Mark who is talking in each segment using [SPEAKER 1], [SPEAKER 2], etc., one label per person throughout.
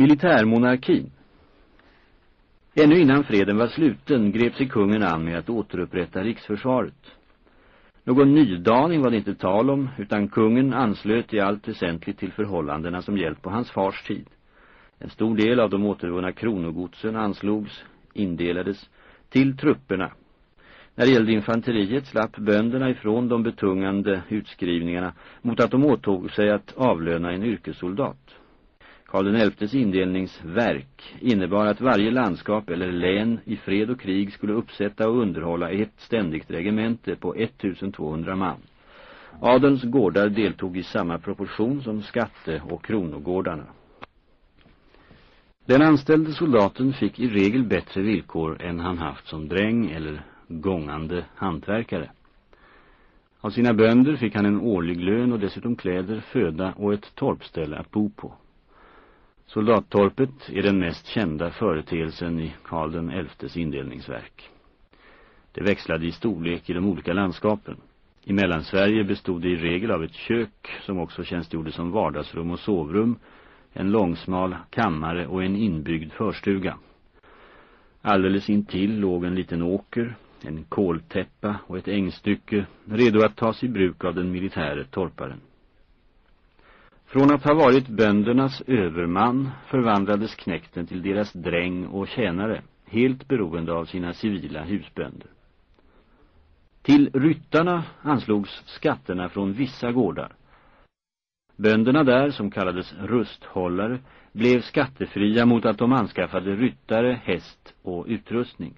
[SPEAKER 1] Militärmonarkin Ännu innan freden var sluten grep sig kungen an med att återupprätta riksförsvaret. Någon nydaning var det inte tal om, utan kungen anslöt i allt väsentligt till förhållandena som gällt på hans fars tid. En stor del av de återvunna kronogodsen anslogs, indelades, till trupperna. När det gällde infanteriet slapp bönderna ifrån de betungande utskrivningarna mot att de åtog sig att avlöna en yrkessoldat. Karl XIs indelningsverk innebar att varje landskap eller län i fred och krig skulle uppsätta och underhålla ett ständigt regemente på 1200 man. Adens gårdar deltog i samma proportion som skatte- och kronogårdarna. Den anställde soldaten fick i regel bättre villkor än han haft som dräng eller gångande hantverkare. Av sina bönder fick han en årlig lön och dessutom kläder, föda och ett torpställe att bo på. Soldattorpet är den mest kända företeelsen i Karl den indelningsverk. Det växlade i storlek i de olika landskapen. I Mellansverige bestod det i regel av ett kök som också tjänstgjorde som vardagsrum och sovrum, en långsmal kammare och en inbyggd förstuga. Alldeles intill låg en liten åker, en koltäppa och ett ängstycke redo att tas i bruk av den militäre torparen. Från att ha varit böndernas överman förvandlades knäkten till deras dräng och tjänare, helt beroende av sina civila husbönder. Till ryttarna anslogs skatterna från vissa gårdar. Bönderna där, som kallades rusthållare, blev skattefria mot att de anskaffade ryttare, häst och utrustning.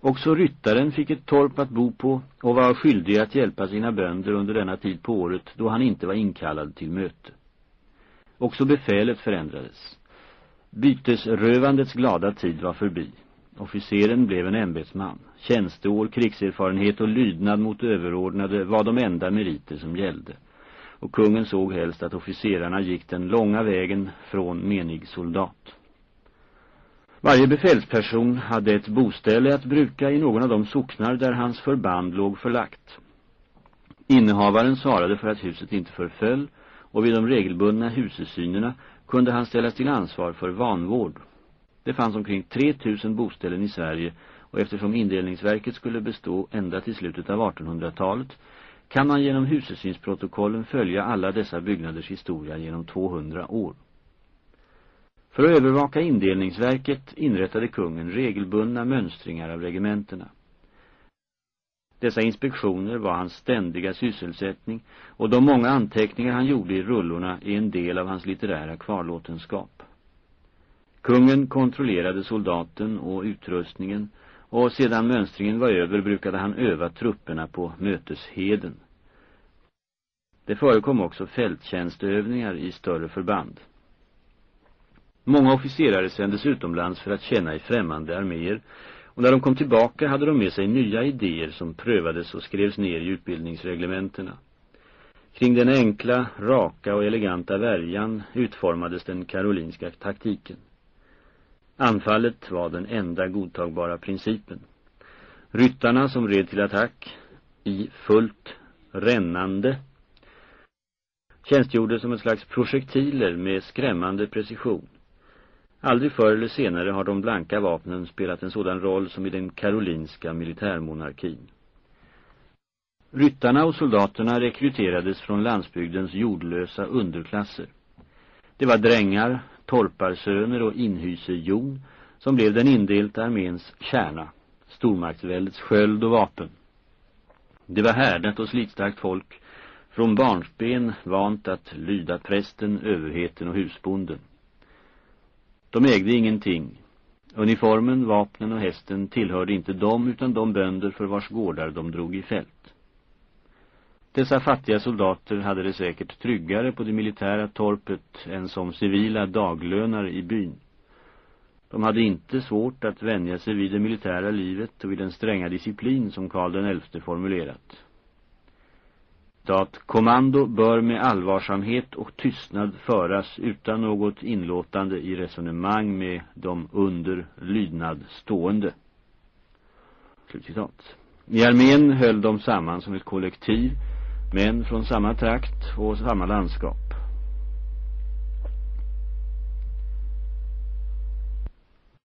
[SPEAKER 1] Också ryttaren fick ett torp att bo på och var skyldig att hjälpa sina bönder under denna tid på året då han inte var inkallad till möte. Också befälet förändrades. Bytesrövandets glada tid var förbi. Officeren blev en ämbetsman. Tjänsteår, krigserfarenhet och lydnad mot överordnade var de enda meriter som gällde. Och kungen såg helst att officerarna gick den långa vägen från menig soldat. Varje befälsperson hade ett boställe att bruka i någon av de socknar där hans förband låg förlagt. Innehavaren svarade för att huset inte förföll och vid de regelbundna husesynerna kunde han ställas till ansvar för vanvård. Det fanns omkring 3000 boställen i Sverige och eftersom indelningsverket skulle bestå ända till slutet av 1800-talet kan man genom husesynsprotokollen följa alla dessa byggnaders historia genom 200 år. För att övervaka indelningsverket inrättade kungen regelbundna mönstringar av regementerna. Dessa inspektioner var hans ständiga sysselsättning och de många anteckningar han gjorde i rullorna är en del av hans litterära kvarlåtenskap. Kungen kontrollerade soldaten och utrustningen och sedan mönstringen var över brukade han öva trupperna på mötesheden. Det förekom också fälttjänstövningar i större förband. Många officerare sändes utomlands för att tjäna i främmande arméer och när de kom tillbaka hade de med sig nya idéer som prövades och skrevs ner i utbildningsreglementerna. Kring den enkla, raka och eleganta värjan utformades den karolinska taktiken. Anfallet var den enda godtagbara principen. Ryttarna som red till attack i fullt rännande tjänstgjorde som ett slags projektiler med skrämmande precision. Aldrig förr eller senare har de blanka vapnen spelat en sådan roll som i den karolinska militärmonarkin. Ryttarna och soldaterna rekryterades från landsbygdens jordlösa underklasser. Det var drängar, torparsöner och inhysejon som blev den indelta arméns kärna, stormaktsväldets sköld och vapen. Det var härdat och slitstarkt folk, från barnsben vant att lyda prästen, överheten och husbonden. De ägde ingenting. Uniformen, vapnen och hästen tillhörde inte dem utan de bönder för vars gårdar de drog i fält. Dessa fattiga soldater hade det säkert tryggare på det militära torpet än som civila daglönare i byn. De hade inte svårt att vänja sig vid det militära livet och vid den stränga disciplin som Karl XI formulerat. Citat, kommando bör med allvarsamhet och tystnad föras utan något inlåtande i resonemang med de under lydnad stående. Slutcitat. I armén höll de samman som ett kollektiv, men från samma trakt och samma landskap.